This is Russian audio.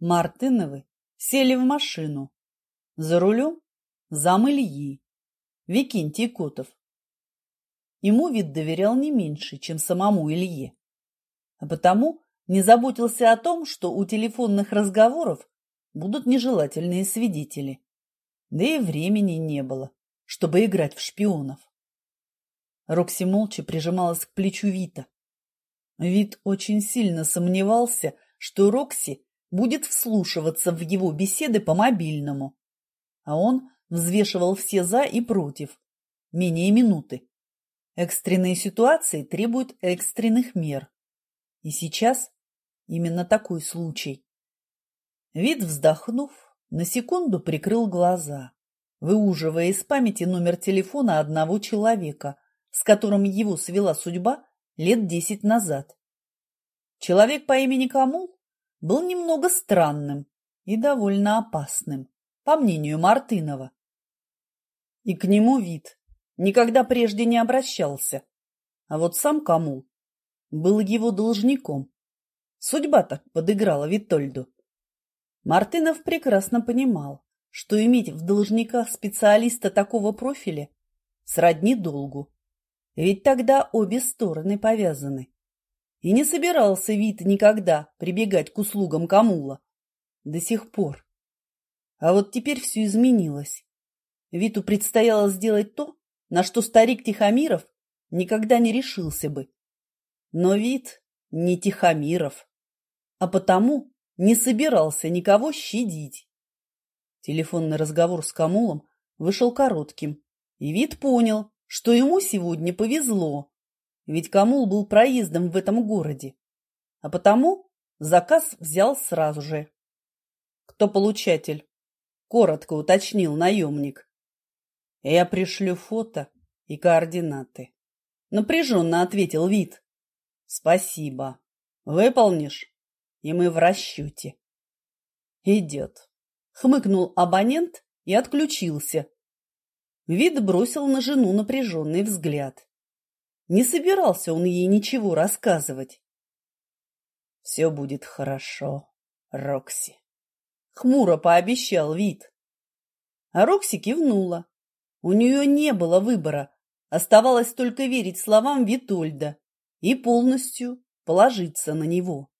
Мартыновы сели в машину. За рулем зам Ильи, Викентий Котов. Ему вид доверял не меньше, чем самому Илье. А потому не заботился о том, что у телефонных разговоров будут нежелательные свидетели. Да и времени не было, чтобы играть в шпионов. Рокси молча прижималась к плечу Вита. Вит очень сильно сомневался, что Рокси будет вслушиваться в его беседы по мобильному. А он взвешивал все «за» и «против». Менее минуты. Экстренные ситуации требуют экстренных мер. И сейчас именно такой случай. Вид, вздохнув, на секунду прикрыл глаза, выуживая из памяти номер телефона одного человека, с которым его свела судьба лет десять назад. Человек по имени Камул был немного странным и довольно опасным, по мнению Мартынова. И к нему вид никогда прежде не обращался, а вот сам Камул был его должником. Судьба так подыграла Витольду. Мартынов прекрасно понимал, что иметь в должниках специалиста такого профиля сродни долгу, ведь тогда обе стороны повязаны. И не собирался вид никогда прибегать к услугам Камула. До сих пор. А вот теперь все изменилось. Виту предстояло сделать то, на что старик Тихомиров никогда не решился бы. Но вид не Тихомиров, а потому не собирался никого щадить. Телефонный разговор с Камулом вышел коротким, и вид понял, что ему сегодня повезло ведь Камул был проездом в этом городе, а потому заказ взял сразу же. «Кто получатель?» – коротко уточнил наемник. «Я пришлю фото и координаты», – напряженно ответил вид. «Спасибо. Выполнишь, и мы в расчете». «Идет», – хмыкнул абонент и отключился. Вид бросил на жену напряженный взгляд. Не собирался он ей ничего рассказывать. «Все будет хорошо, Рокси», — хмуро пообещал вид. А Рокси кивнула. У нее не было выбора, оставалось только верить словам Витольда и полностью положиться на него.